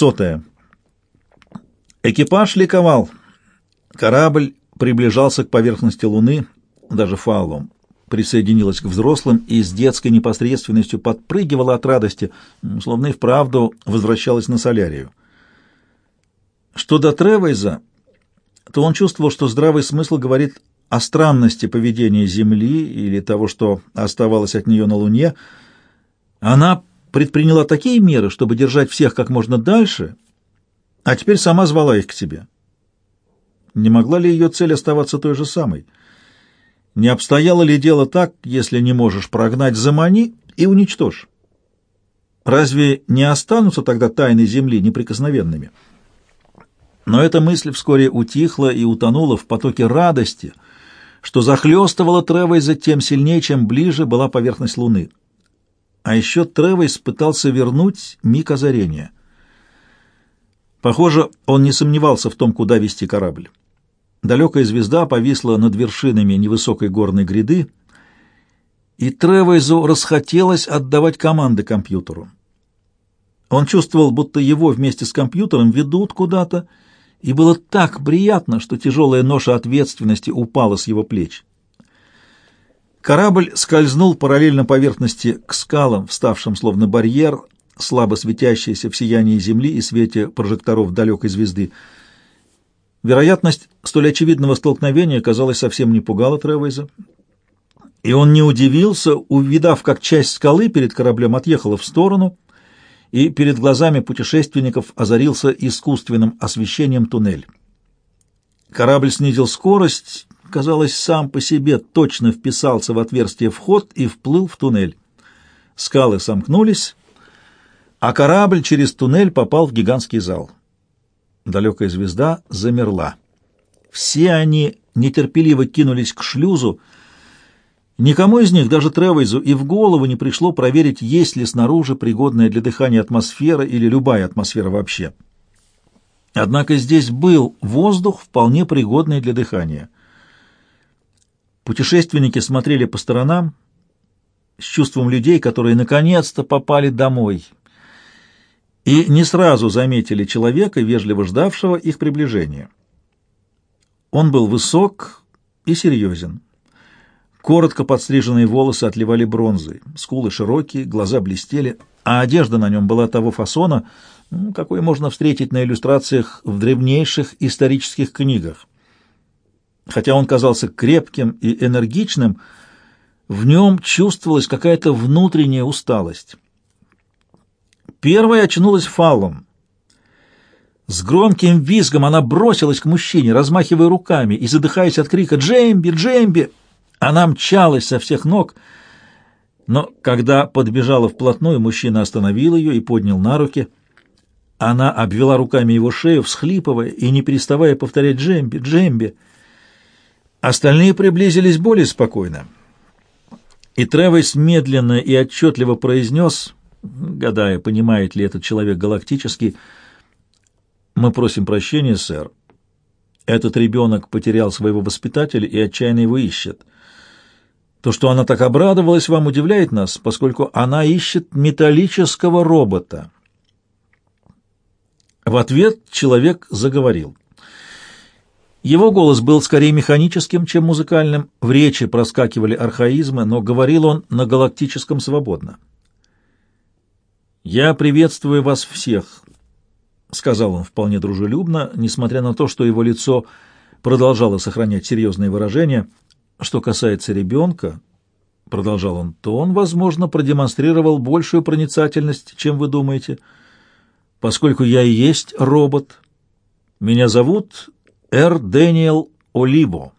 Сотая. Экипаж ликовал. Корабль приближался к поверхности Луны, даже фалом присоединилась к взрослым и с детской непосредственностью подпрыгивала от радости, словно и вправду возвращалась на солярию. Что до Тревейза, то он чувствовал, что здравый смысл говорит о странности поведения Земли или того, что оставалось от нее на Луне. Она предприняла такие меры, чтобы держать всех как можно дальше, а теперь сама звала их к себе. Не могла ли ее цель оставаться той же самой? Не обстояло ли дело так, если не можешь прогнать, замани и уничтожь? Разве не останутся тогда тайны Земли неприкосновенными? Но эта мысль вскоре утихла и утонула в потоке радости, что захлестывала Тревойза тем сильнее, чем ближе была поверхность Луны. А еще Тревойс пытался вернуть миг озарения. Похоже, он не сомневался в том, куда вести корабль. Далекая звезда повисла над вершинами невысокой горной гряды, и Тревойзу расхотелось отдавать команды компьютеру. Он чувствовал, будто его вместе с компьютером ведут куда-то, и было так приятно, что тяжелая ноша ответственности упала с его плеч. Корабль скользнул параллельно поверхности к скалам, вставшим словно барьер, слабо светящийся в сиянии Земли и свете прожекторов далекой звезды. Вероятность столь очевидного столкновения, казалось, совсем не пугала Тревейза. И он не удивился, увидав, как часть скалы перед кораблем отъехала в сторону, и перед глазами путешественников озарился искусственным освещением туннель. Корабль снизил скорость, казалось, сам по себе точно вписался в отверстие вход и вплыл в туннель. Скалы сомкнулись, а корабль через туннель попал в гигантский зал. Далекая звезда замерла. Все они нетерпеливо кинулись к шлюзу. Никому из них, даже Тревойзу, и в голову не пришло проверить, есть ли снаружи пригодная для дыхания атмосфера или любая атмосфера вообще. Однако здесь был воздух, вполне пригодный для дыхания. Путешественники смотрели по сторонам с чувством людей, которые наконец-то попали домой — и не сразу заметили человека, вежливо ждавшего их приближения. Он был высок и серьезен. Коротко подстриженные волосы отливали бронзой, скулы широкие, глаза блестели, а одежда на нем была того фасона, какой можно встретить на иллюстрациях в древнейших исторических книгах. Хотя он казался крепким и энергичным, в нем чувствовалась какая-то внутренняя усталость. Первая очнулась фалом. С громким визгом она бросилась к мужчине, размахивая руками и задыхаясь от крика «Джеймби! Джеймби!». Она мчалась со всех ног, но когда подбежала вплотную, мужчина остановил ее и поднял на руки. Она обвела руками его шею, всхлипывая и не переставая повторять «Джемби! Джемби!». Остальные приблизились более спокойно. И Тревес медленно и отчетливо произнес гадая, понимает ли этот человек галактический. «Мы просим прощения, сэр. Этот ребенок потерял своего воспитателя и отчаянно его ищет. То, что она так обрадовалась вам, удивляет нас, поскольку она ищет металлического робота». В ответ человек заговорил. Его голос был скорее механическим, чем музыкальным, в речи проскакивали архаизмы, но говорил он на галактическом свободно. «Я приветствую вас всех», — сказал он вполне дружелюбно, несмотря на то, что его лицо продолжало сохранять серьезные выражения. «Что касается ребенка», — продолжал он, — «то он, возможно, продемонстрировал большую проницательность, чем вы думаете, поскольку я и есть робот. Меня зовут Эр Дэниел Оливо».